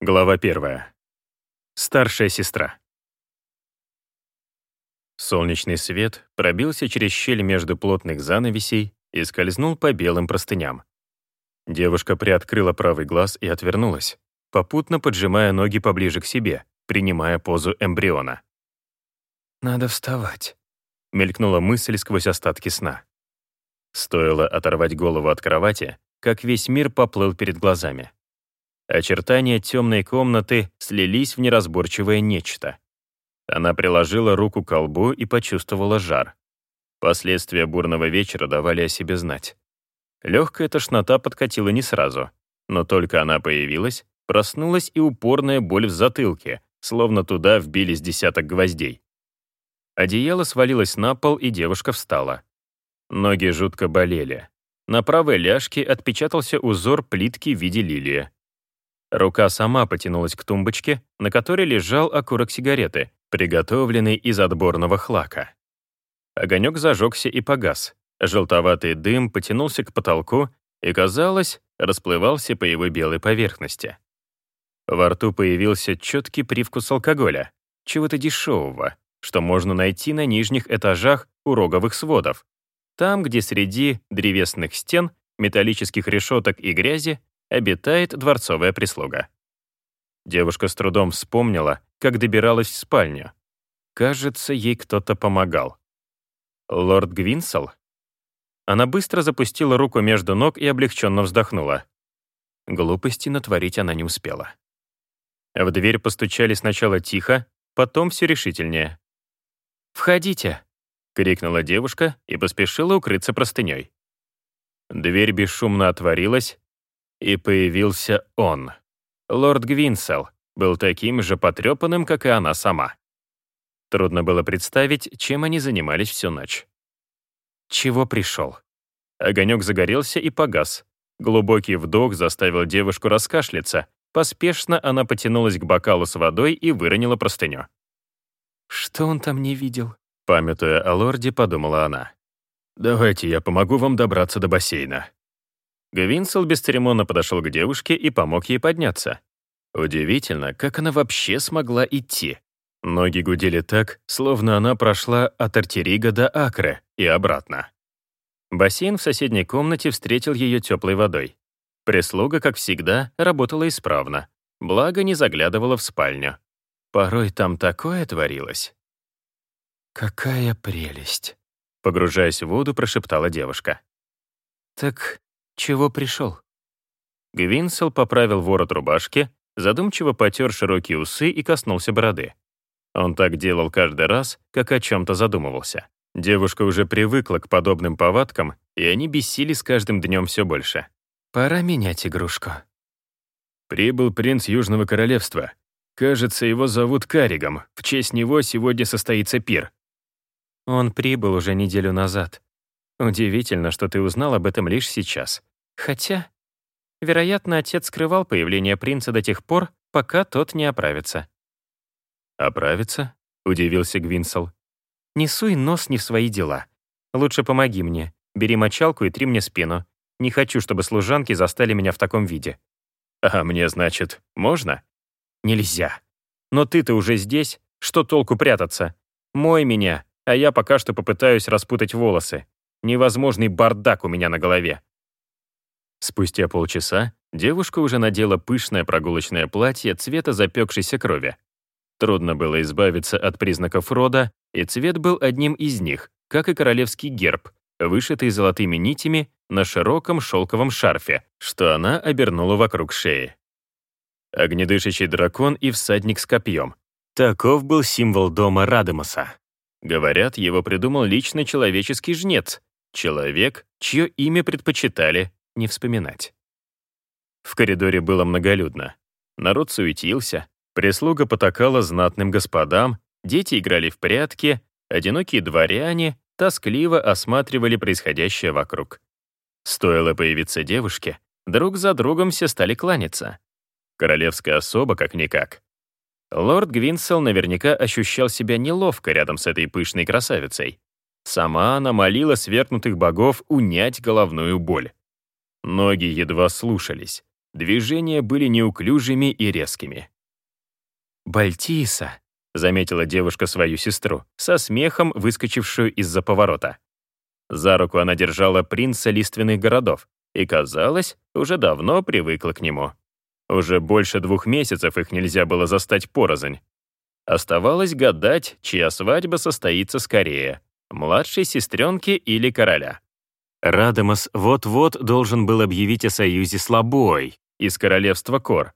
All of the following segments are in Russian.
Глава первая. Старшая сестра. Солнечный свет пробился через щель между плотных занавесей и скользнул по белым простыням. Девушка приоткрыла правый глаз и отвернулась, попутно поджимая ноги поближе к себе, принимая позу эмбриона. «Надо вставать», — мелькнула мысль сквозь остатки сна. Стоило оторвать голову от кровати, как весь мир поплыл перед глазами. Очертания темной комнаты слились в неразборчивое нечто. Она приложила руку к колбу и почувствовала жар. Последствия бурного вечера давали о себе знать. Легкая тошнота подкатила не сразу, но только она появилась, проснулась и упорная боль в затылке, словно туда вбились десяток гвоздей. Одеяло свалилось на пол, и девушка встала. Ноги жутко болели. На правой ляжке отпечатался узор плитки в виде лилии. Рука сама потянулась к тумбочке, на которой лежал окурок сигареты, приготовленный из отборного хлака. Огонек зажегся и погас. Желтоватый дым потянулся к потолку и, казалось, расплывался по его белой поверхности. Во рту появился четкий привкус алкоголя, чего-то дешевого, что можно найти на нижних этажах уроговых сводов, там, где среди древесных стен, металлических решеток и грязи обитает дворцовая прислуга. Девушка с трудом вспомнила, как добиралась в спальню. Кажется, ей кто-то помогал. Лорд Гвинсел? Она быстро запустила руку между ног и облегченно вздохнула. Глупости натворить она не успела. В дверь постучали сначала тихо, потом все решительнее. «Входите!» крикнула девушка и поспешила укрыться простыней. Дверь бесшумно отворилась, и появился он. Лорд Гвинсел был таким же потрепанным, как и она сама. Трудно было представить, чем они занимались всю ночь. Чего пришел? Огонек загорелся и погас. Глубокий вдох заставил девушку раскашляться. Поспешно она потянулась к бокалу с водой и выронила простыню. Что он там не видел? Памятуя о лорде, подумала она. «Давайте я помогу вам добраться до бассейна». Гвинсел бесцеремонно подошел к девушке и помог ей подняться. Удивительно, как она вообще смогла идти. Ноги гудели так, словно она прошла от Артерига до Акры и обратно. Бассейн в соседней комнате встретил ее теплой водой. Прислуга, как всегда, работала исправно, благо не заглядывала в спальню. Порой там такое творилось. «Какая прелесть!» Погружаясь в воду, прошептала девушка. «Так чего пришел?» Гвинсел поправил ворот рубашки, задумчиво потер широкие усы и коснулся бороды. Он так делал каждый раз, как о чем-то задумывался. Девушка уже привыкла к подобным повадкам, и они бесили с каждым днем все больше. «Пора менять игрушку». Прибыл принц Южного Королевства. Кажется, его зовут Каригом. В честь него сегодня состоится пир. Он прибыл уже неделю назад. Удивительно, что ты узнал об этом лишь сейчас. Хотя, вероятно, отец скрывал появление принца до тех пор, пока тот не оправится. «Оправится?» — удивился Гвинсел. «Не суй нос не в свои дела. Лучше помоги мне. Бери мочалку и три мне спину. Не хочу, чтобы служанки застали меня в таком виде». «А мне, значит, можно?» «Нельзя. Но ты-то уже здесь. Что толку прятаться? Мой меня, а я пока что попытаюсь распутать волосы. Невозможный бардак у меня на голове. Спустя полчаса девушка уже надела пышное прогулочное платье цвета запекшейся крови. Трудно было избавиться от признаков рода, и цвет был одним из них, как и королевский герб, вышитый золотыми нитями на широком шелковом шарфе, что она обернула вокруг шеи. Огнедышащий дракон и всадник с копьем. Таков был символ дома Радемоса. Говорят, его придумал лично человеческий жнец, человек, чье имя предпочитали не вспоминать. В коридоре было многолюдно. Народ суетился, прислуга потакала знатным господам, дети играли в прятки, одинокие дворяне тоскливо осматривали происходящее вокруг. Стоило появиться девушке, друг за другом все стали кланяться. Королевская особа как-никак. Лорд Гвинсел наверняка ощущал себя неловко рядом с этой пышной красавицей. Сама она молила свергнутых богов унять головную боль. Ноги едва слушались. Движения были неуклюжими и резкими. «Бальтиса», — заметила девушка свою сестру, со смехом выскочившую из-за поворота. За руку она держала принца лиственных городов и, казалось, уже давно привыкла к нему. Уже больше двух месяцев их нельзя было застать порознь. Оставалось гадать, чья свадьба состоится скорее — младшей сестренки или короля. Радамас вот-вот должен был объявить о союзе с Лобой из королевства Кор.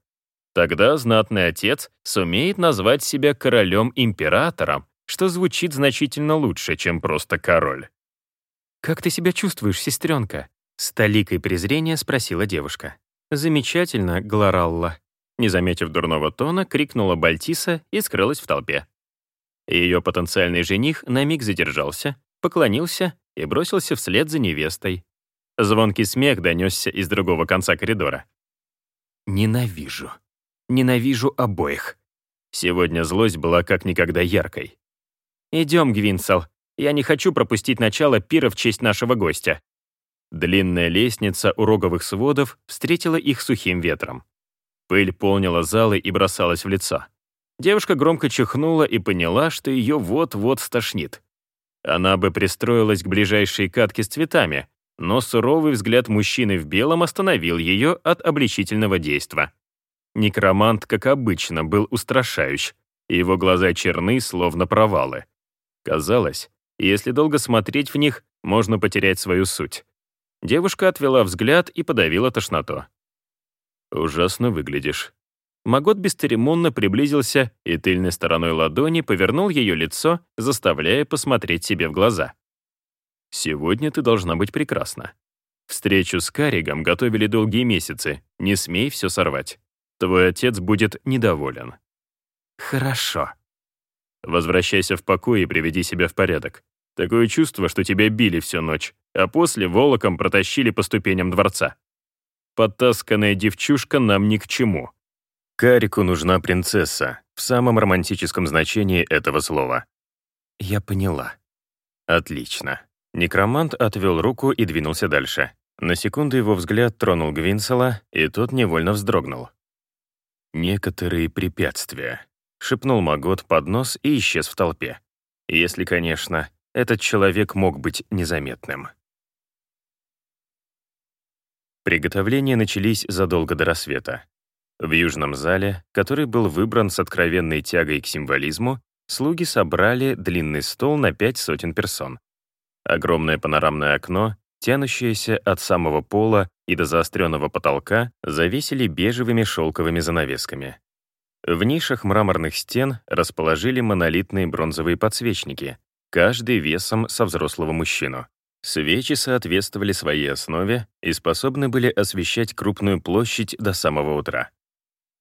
Тогда знатный отец сумеет назвать себя королем-императором, что звучит значительно лучше, чем просто король. «Как ты себя чувствуешь, сестренка?» С толикой презрения спросила девушка. «Замечательно, Глоралла». Не заметив дурного тона, крикнула Бальтиса и скрылась в толпе. Ее потенциальный жених на миг задержался, поклонился и бросился вслед за невестой. Звонкий смех донесся из другого конца коридора. «Ненавижу. Ненавижу обоих». Сегодня злость была как никогда яркой. «Идем, Гвинсел. Я не хочу пропустить начало пира в честь нашего гостя». Длинная лестница у роговых сводов встретила их сухим ветром. Пыль полнила залы и бросалась в лицо. Девушка громко чихнула и поняла, что ее вот-вот стошнит. Она бы пристроилась к ближайшей катке с цветами, но суровый взгляд мужчины в белом остановил ее от обличительного действа. Некромант, как обычно, был устрашающ, и его глаза черны, словно провалы. Казалось, если долго смотреть в них, можно потерять свою суть. Девушка отвела взгляд и подавила тошноту. «Ужасно выглядишь», Магот бесцеремонно приблизился и тыльной стороной ладони повернул ее лицо, заставляя посмотреть себе в глаза. «Сегодня ты должна быть прекрасна. Встречу с Каригом готовили долгие месяцы, не смей все сорвать. Твой отец будет недоволен». «Хорошо». «Возвращайся в покой и приведи себя в порядок. Такое чувство, что тебя били всю ночь, а после волоком протащили по ступеням дворца. Подтасканная девчушка нам ни к чему». Карику нужна принцесса, в самом романтическом значении этого слова. Я поняла. Отлично. Некромант отвел руку и двинулся дальше. На секунду его взгляд тронул Гвинсела, и тот невольно вздрогнул. «Некоторые препятствия», — шепнул Магот под нос и исчез в толпе. Если, конечно, этот человек мог быть незаметным. Приготовления начались задолго до рассвета. В южном зале, который был выбран с откровенной тягой к символизму, слуги собрали длинный стол на пять сотен персон. Огромное панорамное окно, тянущееся от самого пола и до заостренного потолка, завесили бежевыми шелковыми занавесками. В нишах мраморных стен расположили монолитные бронзовые подсвечники, каждый весом со взрослого мужчину. Свечи соответствовали своей основе и способны были освещать крупную площадь до самого утра.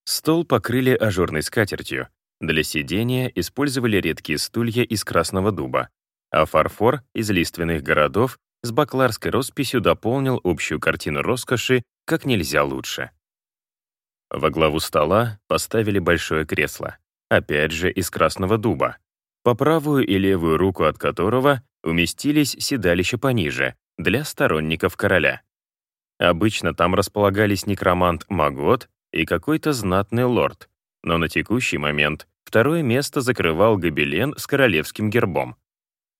Стол покрыли ажурной скатертью. Для сидения использовали редкие стулья из красного дуба, а фарфор из лиственных городов с бакларской росписью дополнил общую картину роскоши как нельзя лучше. Во главу стола поставили большое кресло, опять же из красного дуба, по правую и левую руку от которого уместились седалища пониже для сторонников короля. Обычно там располагались некромант Магот и какой-то знатный лорд, но на текущий момент второе место закрывал гобелен с королевским гербом.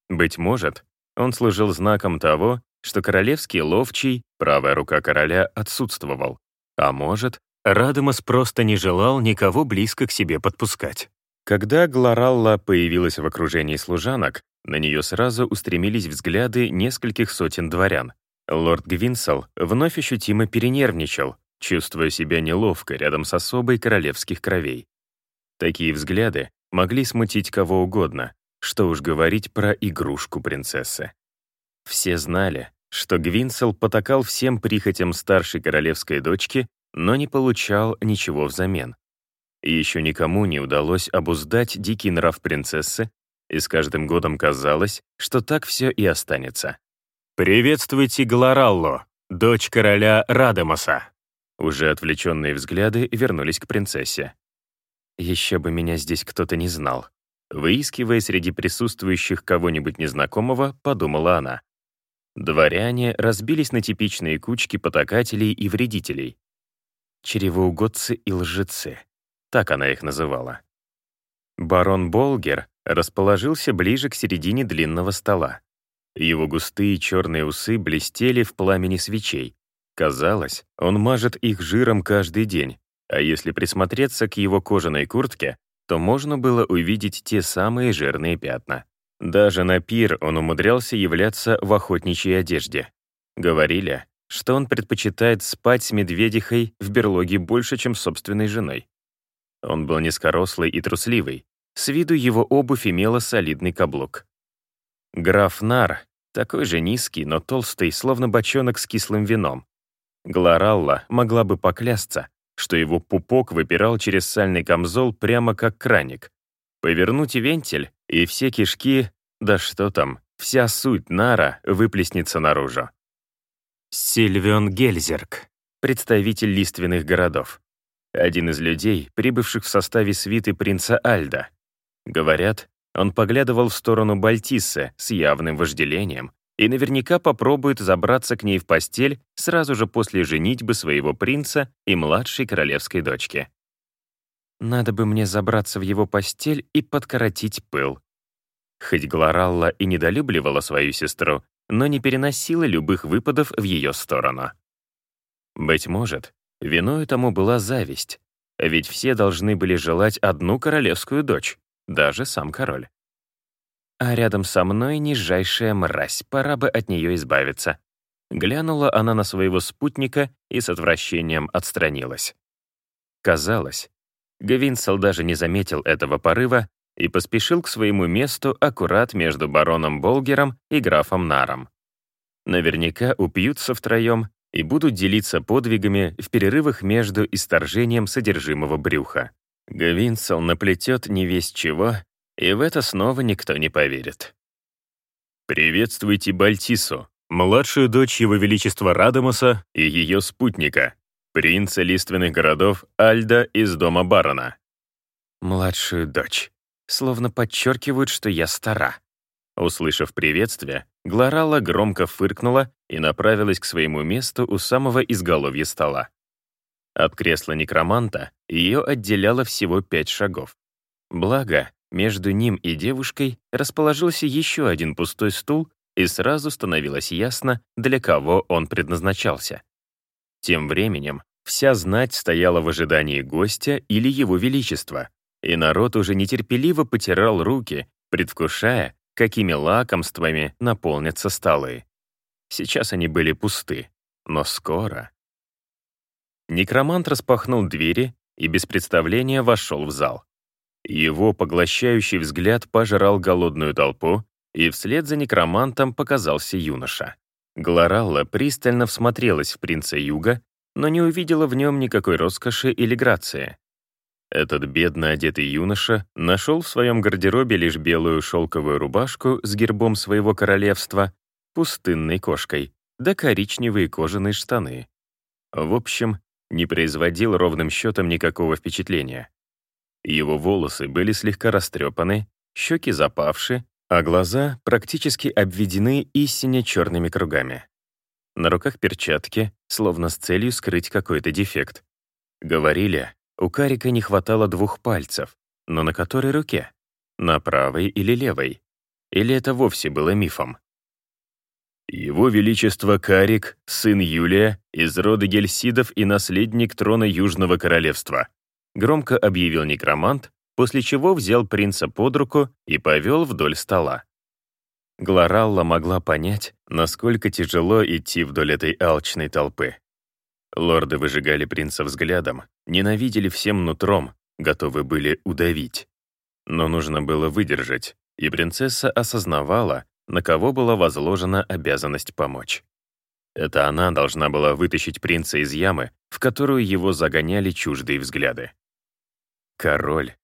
Быть может, он служил знаком того, что королевский ловчий, правая рука короля, отсутствовал. А может, Радамас просто не желал никого близко к себе подпускать. Когда Глоралла появилась в окружении служанок, на нее сразу устремились взгляды нескольких сотен дворян. Лорд Гвинсел вновь ощутимо перенервничал, чувствуя себя неловко рядом с особой королевских кровей. Такие взгляды могли смутить кого угодно, что уж говорить про игрушку принцессы. Все знали, что Гвинсел потакал всем прихотям старшей королевской дочки, но не получал ничего взамен. Еще никому не удалось обуздать дикий нрав принцессы, и с каждым годом казалось, что так все и останется. «Приветствуйте Глоралло, дочь короля Радамоса», уже отвлеченные взгляды вернулись к принцессе. Еще бы меня здесь кто-то не знал. Выискивая среди присутствующих кого-нибудь незнакомого, подумала она. Дворяне разбились на типичные кучки потакателей и вредителей. чревоугодцы и лжецы. Так она их называла. Барон Болгер расположился ближе к середине длинного стола. Его густые черные усы блестели в пламени свечей. Казалось, он мажет их жиром каждый день, а если присмотреться к его кожаной куртке, то можно было увидеть те самые жирные пятна. Даже на пир он умудрялся являться в охотничьей одежде. Говорили, что он предпочитает спать с медведихой в берлоге больше, чем с собственной женой. Он был низкорослый и трусливый. С виду его обувь имела солидный каблук. Граф Нар, такой же низкий, но толстый, словно бочонок с кислым вином. Глоралла могла бы поклясться, что его пупок выпирал через сальный камзол прямо как краник. Повернуть вентиль, и все кишки, да что там, вся суть нара выплеснется наружу. Сильвион Гельзерк, представитель лиственных городов. Один из людей, прибывших в составе свиты принца Альда. Говорят, он поглядывал в сторону Бальтиссы с явным вожделением и наверняка попробует забраться к ней в постель сразу же после женитьбы своего принца и младшей королевской дочки. Надо бы мне забраться в его постель и подкоротить пыл. Хоть Глоралла и недолюбливала свою сестру, но не переносила любых выпадов в ее сторону. Быть может, виной тому была зависть, ведь все должны были желать одну королевскую дочь, даже сам король. А рядом со мной нижайшая мразь, пора бы от нее избавиться. Глянула она на своего спутника и с отвращением отстранилась. Казалось, Гавинсел даже не заметил этого порыва и поспешил к своему месту аккурат между бароном Болгером и графом Наром. Наверняка упьются втроем и будут делиться подвигами в перерывах между исторжением содержимого брюха. Гавинсел наплетет не весь чего и в это снова никто не поверит. Приветствуйте Бальтису, младшую дочь Его Величества Радамуса и ее спутника, принца лиственных городов Альда из дома барона. Младшую дочь. Словно подчеркивают, что я стара. Услышав приветствие, Глорала громко фыркнула и направилась к своему месту у самого изголовья стола. От кресла некроманта ее отделяло всего пять шагов. Благо, между ним и девушкой расположился еще один пустой стул, и сразу становилось ясно, для кого он предназначался. Тем временем вся знать стояла в ожидании гостя или его величества, и народ уже нетерпеливо потирал руки, предвкушая, какими лакомствами наполнятся столы. Сейчас они были пусты, но скоро... Некромант распахнул двери и без представления вошел в зал. Его поглощающий взгляд пожирал голодную толпу, и вслед за некромантом показался юноша. Глоралла пристально всмотрелась в принца Юга, но не увидела в нем никакой роскоши или грации. Этот бедно одетый юноша нашел в своем гардеробе лишь белую шелковую рубашку с гербом своего королевства, пустынной кошкой, да коричневые кожаные штаны. В общем, не производил ровным счетом никакого впечатления. Его волосы были слегка растрепаны, щеки запавши, а глаза практически обведены истинно черными кругами. На руках перчатки, словно с целью скрыть какой-то дефект. Говорили, у Карика не хватало двух пальцев, но на которой руке? На правой или левой? Или это вовсе было мифом? Его Величество Карик, сын Юлия, из рода Гельсидов и наследник трона Южного Королевства, громко объявил некромант, после чего взял принца под руку и повел вдоль стола. Глоралла могла понять, насколько тяжело идти вдоль этой алчной толпы. Лорды выжигали принца взглядом, ненавидели всем нутром, готовы были удавить. Но нужно было выдержать, и принцесса осознавала, на кого была возложена обязанность помочь. Это она должна была вытащить принца из ямы, в которую его загоняли чуждые взгляды. Король.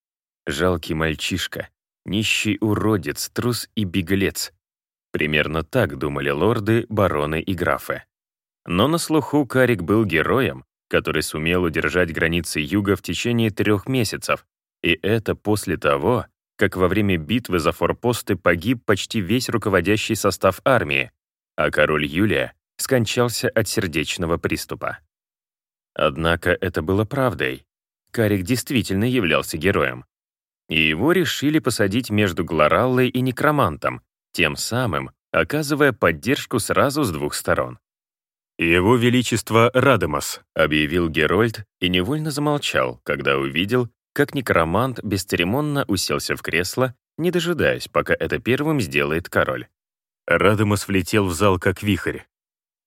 Жалкий мальчишка. Нищий уродец, трус и беглец. Примерно так думали лорды, бароны и графы. Но на слуху Карик был героем, который сумел удержать границы юга в течение трех месяцев, и это после того, как во время битвы за форпосты погиб почти весь руководящий состав армии, а король Юлия скончался от сердечного приступа. Однако это было правдой. Карик действительно являлся героем. И его решили посадить между Глораллой и Некромантом, тем самым оказывая поддержку сразу с двух сторон. «Его Величество Радемас», — объявил Герольд и невольно замолчал, когда увидел, как некромант бесцеремонно уселся в кресло, не дожидаясь, пока это первым сделает король. Радемас влетел в зал как вихрь.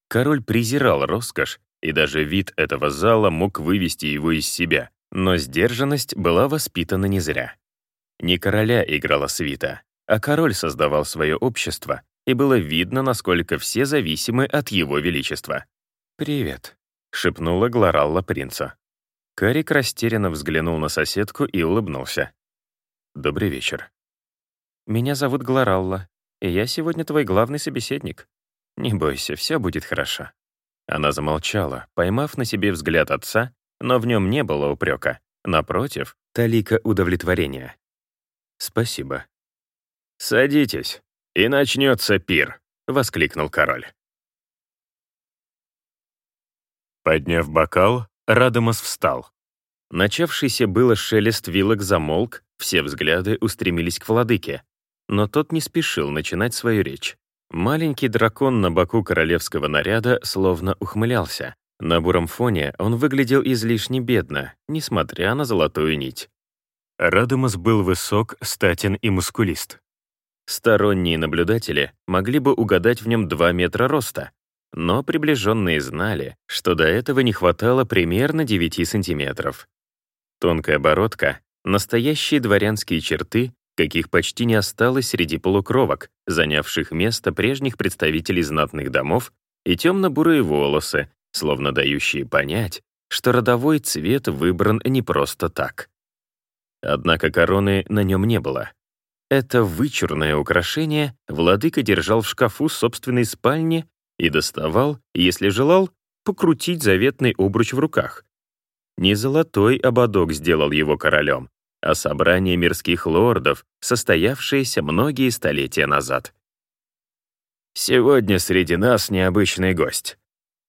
Король презирал роскошь, и даже вид этого зала мог вывести его из себя, но сдержанность была воспитана не зря. Не короля играла свита, а король создавал свое общество, и было видно, насколько все зависимы от его величества. «Привет», — шепнула Глоралла принца. Карик растерянно взглянул на соседку и улыбнулся. «Добрый вечер». «Меня зовут Глоралла, и я сегодня твой главный собеседник. Не бойся, все будет хорошо». Она замолчала, поймав на себе взгляд отца, но в нем не было упрека. Напротив, талика удовлетворения. «Спасибо». «Садитесь, и начнется пир», — воскликнул король. Подняв бокал, Радомас встал. Начавшийся было шелест вилок замолк, все взгляды устремились к владыке. Но тот не спешил начинать свою речь. Маленький дракон на боку королевского наряда словно ухмылялся. На буром фоне он выглядел излишне бедно, несмотря на золотую нить. Радомас был высок, статен и мускулист. Сторонние наблюдатели могли бы угадать в нем 2 метра роста, но приближенные знали, что до этого не хватало примерно 9 сантиметров. Тонкая бородка, настоящие дворянские черты, каких почти не осталось среди полукровок, занявших место прежних представителей знатных домов, и темно-бурые волосы, словно дающие понять, что родовой цвет выбран не просто так. Однако короны на нем не было. Это вычурное украшение владыка держал в шкафу собственной спальни и доставал, если желал, покрутить заветный обруч в руках. Не золотой ободок сделал его королем, а собрание мирских лордов, состоявшееся многие столетия назад. «Сегодня среди нас необычный гость».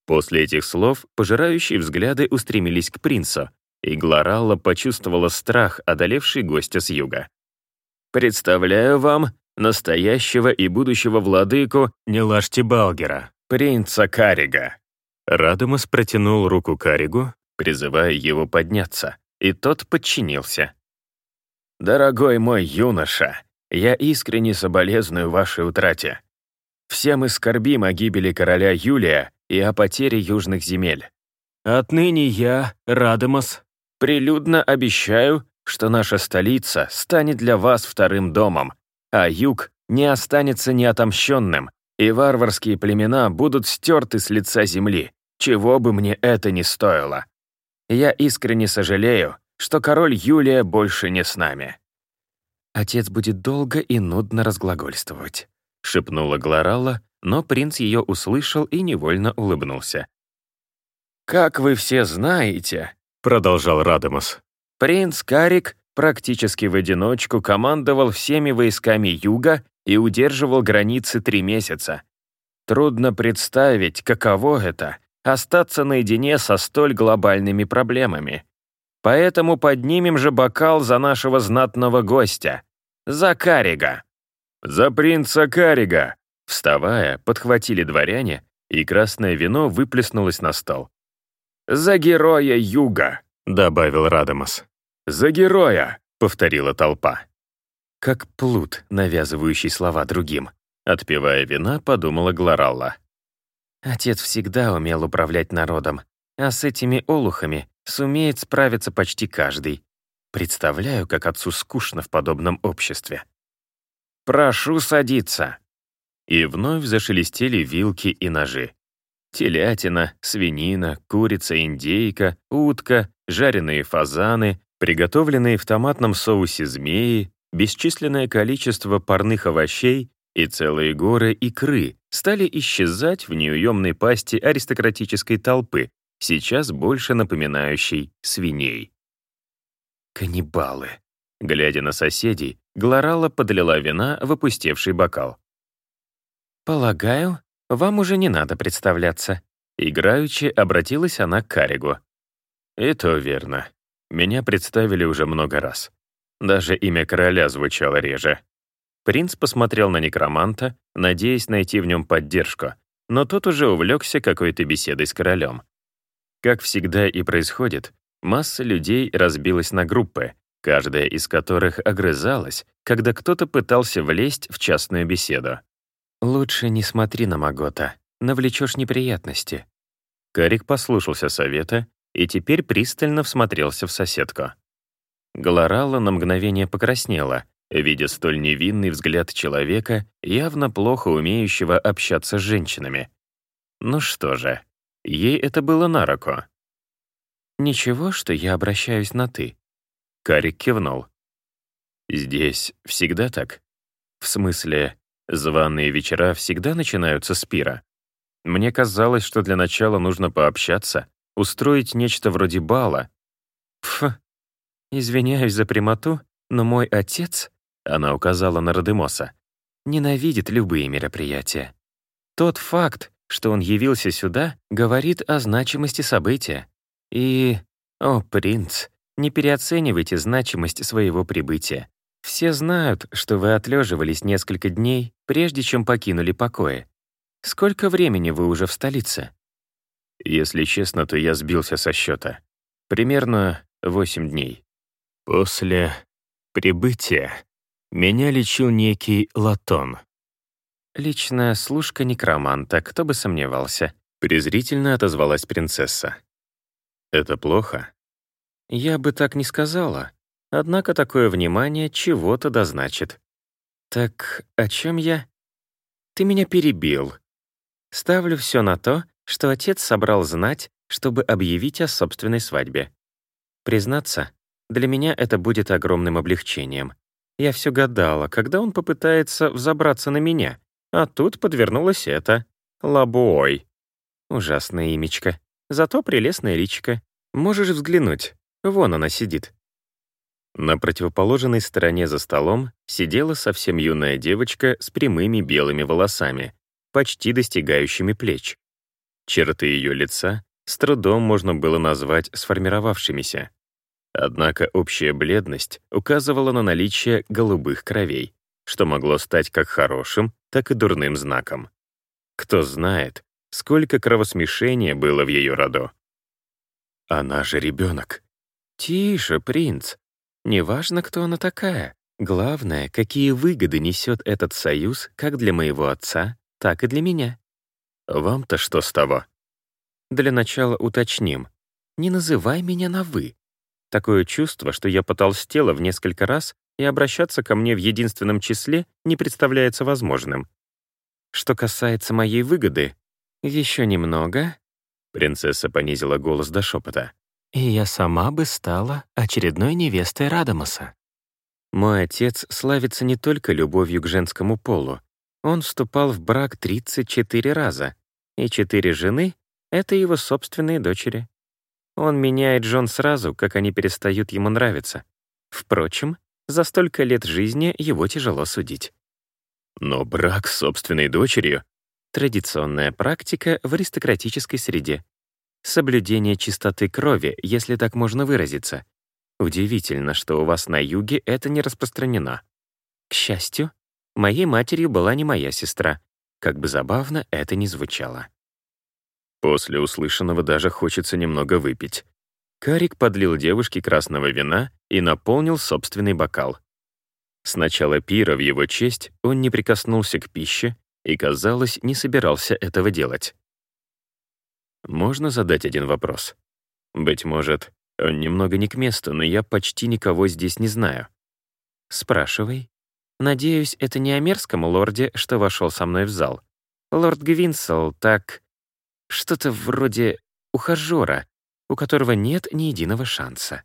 После этих слов пожирающие взгляды устремились к принцу, и Глоралла почувствовала страх, одолевший гостя с юга. «Представляю вам настоящего и будущего владыку Нелашти Балгера, принца Карига». Радомас протянул руку Каригу, призывая его подняться, и тот подчинился. «Дорогой мой юноша, я искренне соболезную вашей утрате. Все мы скорбим о гибели короля Юлия и о потере южных земель. Отныне я, Радомас, Прилюдно обещаю, что наша столица станет для вас вторым домом, а юг не останется неотомщенным, и варварские племена будут стерты с лица земли, чего бы мне это ни стоило. Я искренне сожалею, что король Юлия больше не с нами». «Отец будет долго и нудно разглагольствовать», — шепнула Глоралла, но принц ее услышал и невольно улыбнулся. «Как вы все знаете, продолжал Радомас. Принц Карик практически в одиночку командовал всеми войсками Юга и удерживал границы три месяца. Трудно представить, каково это — остаться наедине со столь глобальными проблемами. Поэтому поднимем же бокал за нашего знатного гостя, за Карига. «За принца Карига!» Вставая, подхватили дворяне, и красное вино выплеснулось на стол. «За героя Юга!» — добавил Радомас. «За героя!» — повторила толпа. Как плут, навязывающий слова другим. Отпивая вина, подумала Глоралла. Отец всегда умел управлять народом, а с этими олухами сумеет справиться почти каждый. Представляю, как отцу скучно в подобном обществе. «Прошу садиться!» И вновь зашелестели вилки и ножи. Телятина, свинина, курица, индейка, утка, жареные фазаны, приготовленные в томатном соусе змеи, бесчисленное количество парных овощей и целые горы икры стали исчезать в неуемной пасти аристократической толпы, сейчас больше напоминающей свиней. Каннибалы. Глядя на соседей, Глорала подлила вина в опустевший бокал. «Полагаю, вам уже не надо представляться». Играючи обратилась она к Каригу. И то верно. Меня представили уже много раз. Даже имя короля звучало реже. Принц посмотрел на некроманта, надеясь найти в нем поддержку, но тот уже увлекся какой-то беседой с королем. Как всегда и происходит, масса людей разбилась на группы, каждая из которых огрызалась, когда кто-то пытался влезть в частную беседу. «Лучше не смотри на Магота, навлечешь неприятности». Карик послушался совета и теперь пристально всмотрелся в соседку. Галаралла на мгновение покраснела, видя столь невинный взгляд человека, явно плохо умеющего общаться с женщинами. Ну что же, ей это было на руку. «Ничего, что я обращаюсь на «ты». Карик кивнул. «Здесь всегда так? В смысле, званые вечера всегда начинаются с пира? Мне казалось, что для начала нужно пообщаться, устроить нечто вроде бала. Пф, извиняюсь за прямоту, но мой отец, она указала на Родемоса, ненавидит любые мероприятия. Тот факт, что он явился сюда, говорит о значимости события. И, о, принц, не переоценивайте значимость своего прибытия. Все знают, что вы отлеживались несколько дней, прежде чем покинули покои. Сколько времени вы уже в столице? Если честно, то я сбился со счета. Примерно 8 дней. После прибытия меня лечил некий Латон. «Личная служка некроманта, кто бы сомневался», — презрительно отозвалась принцесса. «Это плохо?» «Я бы так не сказала. Однако такое внимание чего-то дозначит». «Так о чем я?» «Ты меня перебил. Ставлю все на то, что отец собрал знать, чтобы объявить о собственной свадьбе. Признаться, для меня это будет огромным облегчением. Я все гадала, когда он попытается взобраться на меня, а тут подвернулось это. Лабуой. Ужасное имечко. Зато прелестная личка. Можешь взглянуть. Вон она сидит. На противоположной стороне за столом сидела совсем юная девочка с прямыми белыми волосами, почти достигающими плеч. Черты ее лица с трудом можно было назвать сформировавшимися. Однако общая бледность указывала на наличие голубых кровей, что могло стать как хорошим, так и дурным знаком. Кто знает, сколько кровосмешения было в ее роду. Она же ребенок. Тише, принц. Неважно, кто она такая. Главное, какие выгоды несет этот союз как для моего отца, так и для меня. Вам-то что с того? Для начала уточним. Не называй меня на «вы». Такое чувство, что я потолстела в несколько раз, и обращаться ко мне в единственном числе не представляется возможным. Что касается моей выгоды, еще немного. Принцесса понизила голос до шепота. И я сама бы стала очередной невестой Радамаса. Мой отец славится не только любовью к женскому полу, он вступал в брак 34 раза, и четыре жены — это его собственные дочери. Он меняет жен сразу, как они перестают ему нравиться. Впрочем, за столько лет жизни его тяжело судить. Но брак с собственной дочерью — традиционная практика в аристократической среде. Соблюдение чистоты крови, если так можно выразиться. Удивительно, что у вас на юге это не распространено. К счастью, Моей матерью была не моя сестра, как бы забавно это ни звучало. После услышанного даже хочется немного выпить. Карик подлил девушке красного вина и наполнил собственный бокал. С начала пира в его честь он не прикоснулся к пище и, казалось, не собирался этого делать. Можно задать один вопрос? Быть может, он немного не к месту, но я почти никого здесь не знаю. Спрашивай. Надеюсь, это не о мерзком лорде, что вошел со мной в зал. Лорд Гвинсел так... Что-то вроде ухажера, у которого нет ни единого шанса.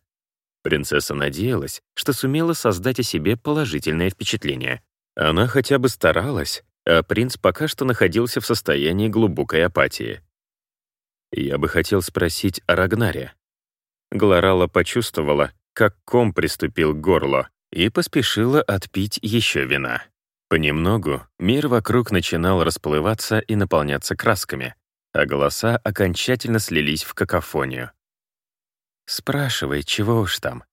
Принцесса надеялась, что сумела создать о себе положительное впечатление. Она хотя бы старалась, а принц пока что находился в состоянии глубокой апатии. Я бы хотел спросить о Рагнаре. Глорала почувствовала, как ком приступил к горлу и поспешила отпить еще вина. Понемногу мир вокруг начинал расплываться и наполняться красками, а голоса окончательно слились в какофонию. Спрашивай, чего уж там.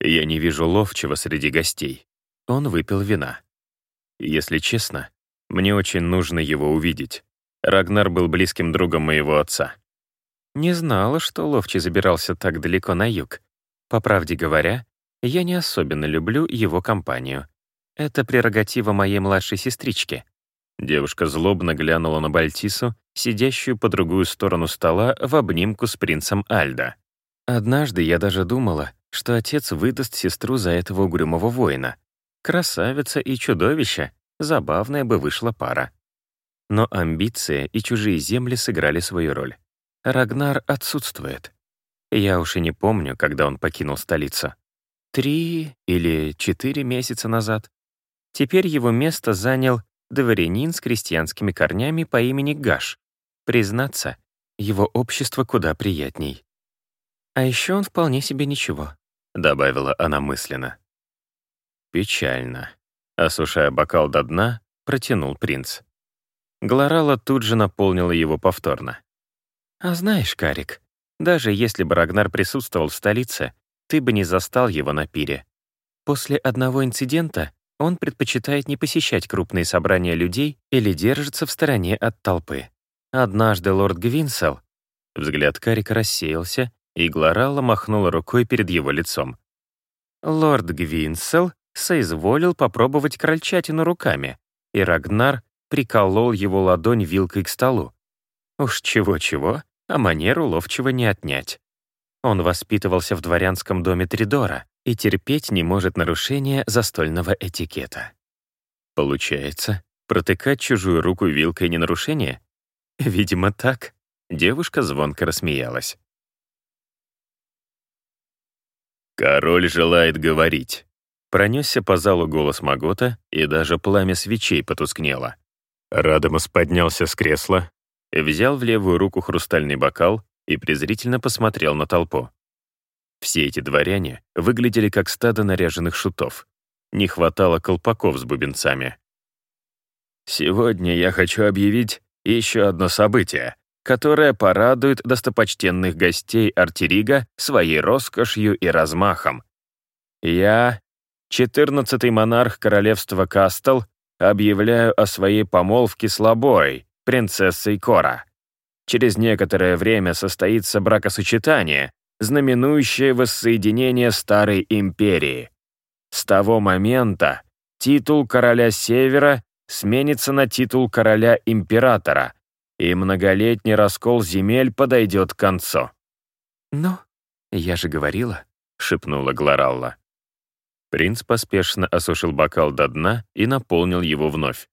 Я не вижу ловчего среди гостей. Он выпил вина. Если честно, мне очень нужно его увидеть. Рагнар был близким другом моего отца. Не знала, что Ловчий забирался так далеко на юг. По правде говоря, я не особенно люблю его компанию. Это прерогатива моей младшей сестрички. Девушка злобно глянула на Бальтису, сидящую по другую сторону стола в обнимку с принцем Альда. Однажды я даже думала, что отец выдаст сестру за этого угрюмого воина. Красавица и чудовище, забавная бы вышла пара. Но амбиция и чужие земли сыграли свою роль. Рагнар отсутствует. Я уж и не помню, когда он покинул столицу. Три или четыре месяца назад. Теперь его место занял дворянин с крестьянскими корнями по имени Гаш. Признаться, его общество куда приятней. А еще он вполне себе ничего, добавила она мысленно. Печально. Осушая бокал до дна, протянул принц. Глорала тут же наполнила его повторно. «А знаешь, Карик, даже если бы Рагнар присутствовал в столице, ты бы не застал его на пире. После одного инцидента он предпочитает не посещать крупные собрания людей или держится в стороне от толпы. Однажды лорд Гвинсел... Взгляд Карика рассеялся, и Глорала махнула рукой перед его лицом. Лорд Гвинсел соизволил попробовать крольчатину руками, и Рагнар приколол его ладонь вилкой к столу. Уж чего-чего, а манеру ловчего не отнять. Он воспитывался в дворянском доме Тридора и терпеть не может нарушения застольного этикета. Получается, протыкать чужую руку вилкой не нарушение? Видимо, так. Девушка звонко рассмеялась. «Король желает говорить», — пронесся по залу голос Магота, и даже пламя свечей потускнело. Радамас поднялся с кресла, взял в левую руку хрустальный бокал и презрительно посмотрел на толпу. Все эти дворяне выглядели как стадо наряженных шутов. Не хватало колпаков с бубенцами. «Сегодня я хочу объявить еще одно событие, которое порадует достопочтенных гостей Артерига своей роскошью и размахом. Я, четырнадцатый монарх королевства Кастел, объявляю о своей помолвке с Лобой, принцессой Кора. Через некоторое время состоится бракосочетание, знаменующее воссоединение Старой Империи. С того момента титул короля Севера сменится на титул короля Императора, и многолетний раскол земель подойдет к концу. «Ну, я же говорила», — шепнула Глоралла. Принц поспешно осушил бокал до дна и наполнил его вновь.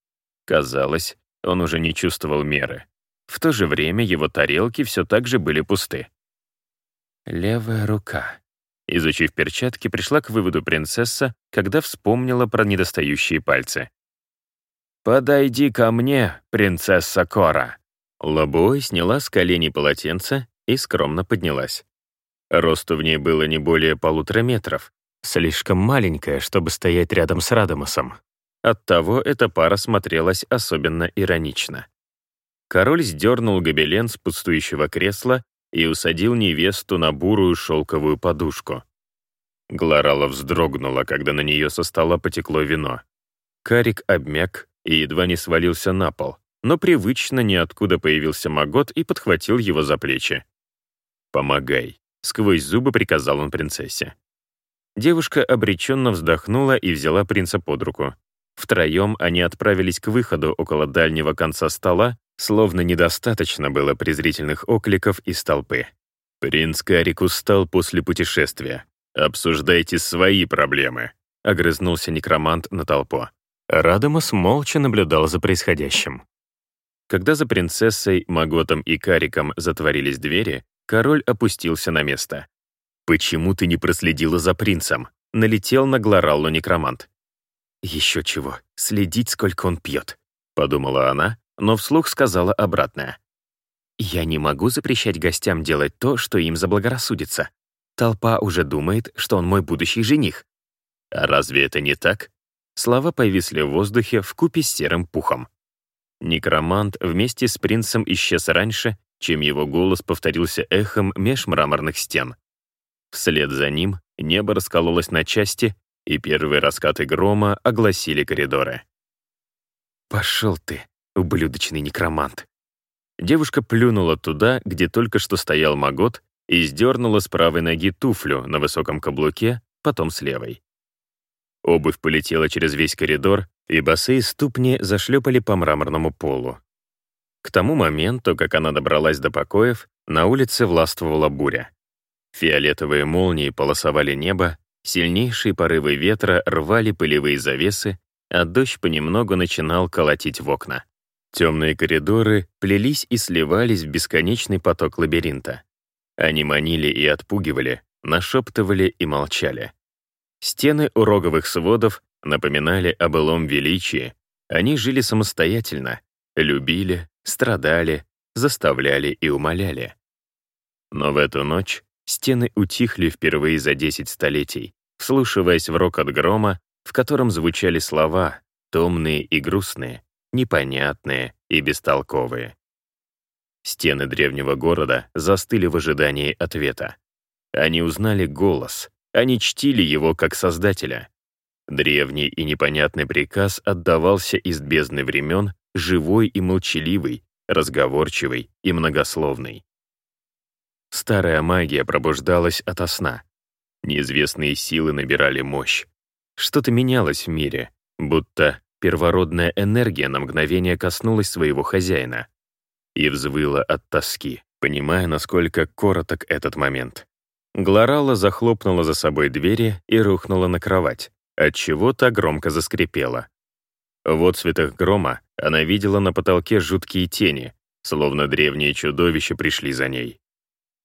Казалось, он уже не чувствовал меры. В то же время его тарелки все так же были пусты. «Левая рука». Изучив перчатки, пришла к выводу принцесса, когда вспомнила про недостающие пальцы. «Подойди ко мне, принцесса Кора». Лобой сняла с коленей полотенце и скромно поднялась. Росту в ней было не более полутора метров, слишком маленькая, чтобы стоять рядом с Радамосом. Оттого эта пара смотрелась особенно иронично. Король сдернул гобелен с пустующего кресла и усадил невесту на бурую шелковую подушку. Глорала вздрогнула, когда на нее со стола потекло вино. Карик обмяк и едва не свалился на пол, но привычно ниоткуда появился Магот и подхватил его за плечи. «Помогай», — сквозь зубы приказал он принцессе. Девушка обреченно вздохнула и взяла принца под руку. Втроем они отправились к выходу около дальнего конца стола, словно недостаточно было презрительных окликов из толпы. «Принц Карик устал после путешествия. Обсуждайте свои проблемы», — огрызнулся некромант на толпу. Радомас молча наблюдал за происходящим. Когда за принцессой, Маготом и Кариком затворились двери, король опустился на место. «Почему ты не проследила за принцем?» — налетел на Глораллу некромант. «Еще чего, следить, сколько он пьет», — подумала она, но вслух сказала обратное. «Я не могу запрещать гостям делать то, что им заблагорассудится. Толпа уже думает, что он мой будущий жених». «А разве это не так?» Слова повисли в воздухе в купе с серым пухом. Некромант вместе с принцем исчез раньше, чем его голос повторился эхом меж мраморных стен. Вслед за ним небо раскололось на части, и первые раскаты грома огласили коридоры. «Пошел ты, ублюдочный некромант!» Девушка плюнула туда, где только что стоял Магот, и сдернула с правой ноги туфлю на высоком каблуке, потом с левой. Обувь полетела через весь коридор, и босые ступни зашлепали по мраморному полу. К тому моменту, как она добралась до покоев, на улице властвовала буря. Фиолетовые молнии полосовали небо, сильнейшие порывы ветра рвали пылевые завесы, а дождь понемногу начинал колотить в окна. Темные коридоры плелись и сливались в бесконечный поток лабиринта. Они манили и отпугивали, нашептывали и молчали. Стены уроговых сводов напоминали о былом величии. Они жили самостоятельно, любили, страдали, заставляли и умоляли. Но в эту ночь стены утихли впервые за 10 столетий, вслушиваясь в рокот грома, в котором звучали слова, томные и грустные, непонятные и бестолковые. Стены древнего города застыли в ожидании ответа. Они узнали голос, они чтили его как создателя. Древний и непонятный приказ отдавался из бездны времен, живой и молчаливый, разговорчивый и многословный. Старая магия пробуждалась ото сна. Неизвестные силы набирали мощь. Что-то менялось в мире, будто первородная энергия на мгновение коснулась своего хозяина и взвыла от тоски, понимая, насколько короток этот момент. Глорала захлопнула за собой двери и рухнула на кровать, отчего та громко заскрипела. В отцветах грома она видела на потолке жуткие тени, словно древние чудовища пришли за ней.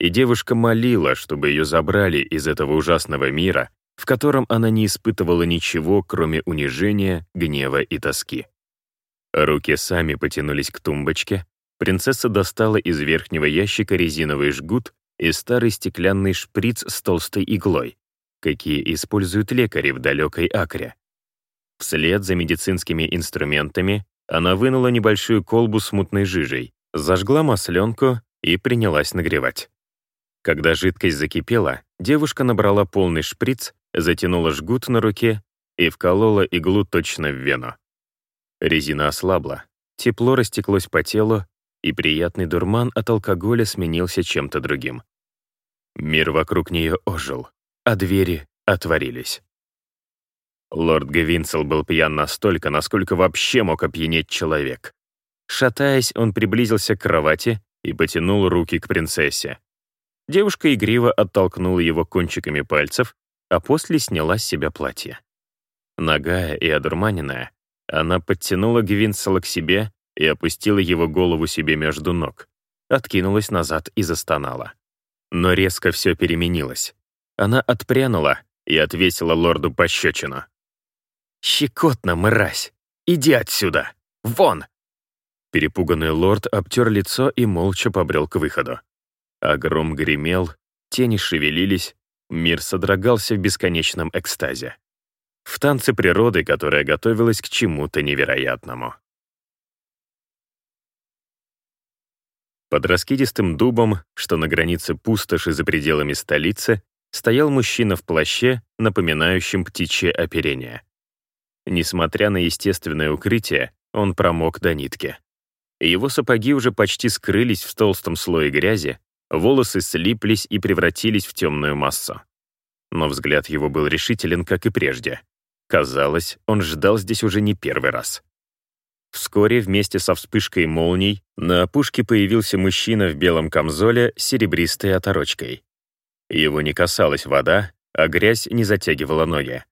И девушка молила, чтобы ее забрали из этого ужасного мира, в котором она не испытывала ничего, кроме унижения, гнева и тоски. Руки сами потянулись к тумбочке, принцесса достала из верхнего ящика резиновый жгут и старый стеклянный шприц с толстой иглой, какие используют лекари в далекой Акре. Вслед за медицинскими инструментами она вынула небольшую колбу с мутной жижей, зажгла масленку и принялась нагревать. Когда жидкость закипела, девушка набрала полный шприц, затянула жгут на руке и вколола иглу точно в вену. Резина ослабла, тепло растеклось по телу, и приятный дурман от алкоголя сменился чем-то другим. Мир вокруг нее ожил, а двери отворились. Лорд Гавинцел был пьян настолько, насколько вообще мог опьянеть человек. Шатаясь, он приблизился к кровати и потянул руки к принцессе. Девушка игриво оттолкнула его кончиками пальцев, а после сняла с себя платье. Нагая и одурманенная, она подтянула Гвинсела к себе и опустила его голову себе между ног, откинулась назад и застонала. Но резко все переменилось. Она отпрянула и отвесила лорду пощечину. «Щекотно, мразь! Иди отсюда! Вон!» Перепуганный лорд обтер лицо и молча побрел к выходу. А гром гремел, тени шевелились, мир содрогался в бесконечном экстазе. В танце природы, которая готовилась к чему-то невероятному. Под раскидистым дубом, что на границе пустоши за пределами столицы, стоял мужчина в плаще, напоминающем птичье оперение. Несмотря на естественное укрытие, он промок до нитки. Его сапоги уже почти скрылись в толстом слое грязи, волосы слиплись и превратились в темную массу. Но взгляд его был решителен, как и прежде. Казалось, он ждал здесь уже не первый раз. Вскоре вместе со вспышкой молний на опушке появился мужчина в белом камзоле с серебристой оторочкой. Его не касалась вода, а грязь не затягивала ноги.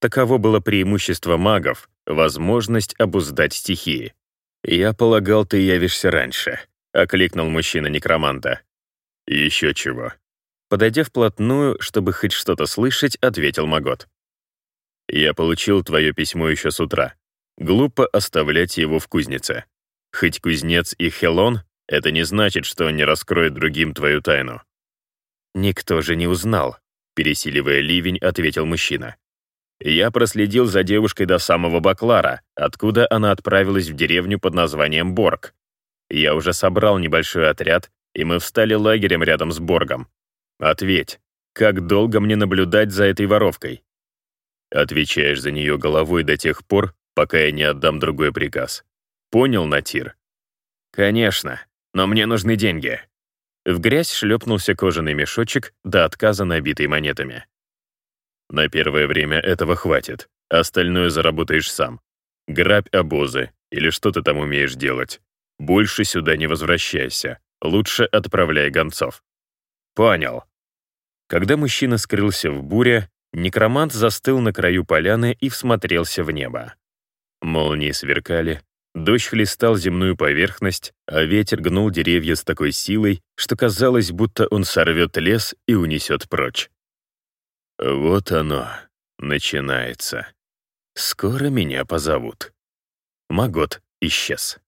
Таково было преимущество магов, возможность обуздать стихии. «Я полагал, ты явишься раньше», — окликнул мужчина некроманта. «Еще чего». Подойдя вплотную, чтобы хоть что-то слышать, ответил Магот. «Я получил твое письмо еще с утра. Глупо оставлять его в кузнице. Хоть кузнец и Хелон, это не значит, что он не раскроет другим твою тайну. Никто же не узнал, пересиливая ливень, ответил мужчина. Я проследил за девушкой до самого Баклара, откуда она отправилась в деревню под названием Борг. Я уже собрал небольшой отряд, и мы встали лагерем рядом с Боргом. Ответь, как долго мне наблюдать за этой воровкой? Отвечаешь за нее головой до тех пор, пока я не отдам другой приказ. Понял, Натир? Конечно, но мне нужны деньги. В грязь шлепнулся кожаный мешочек, до отказа набитый монетами. На первое время этого хватит, остальное заработаешь сам. Грабь обозы, или что ты там умеешь делать. Больше сюда не возвращайся, лучше отправляй гонцов. Понял. Когда мужчина скрылся в буре, некромант застыл на краю поляны и всмотрелся в небо. Молнии сверкали, дождь хлестал земную поверхность, а ветер гнул деревья с такой силой, что казалось, будто он сорвет лес и унесет прочь. Вот оно, начинается. Скоро меня позовут. Магот исчез.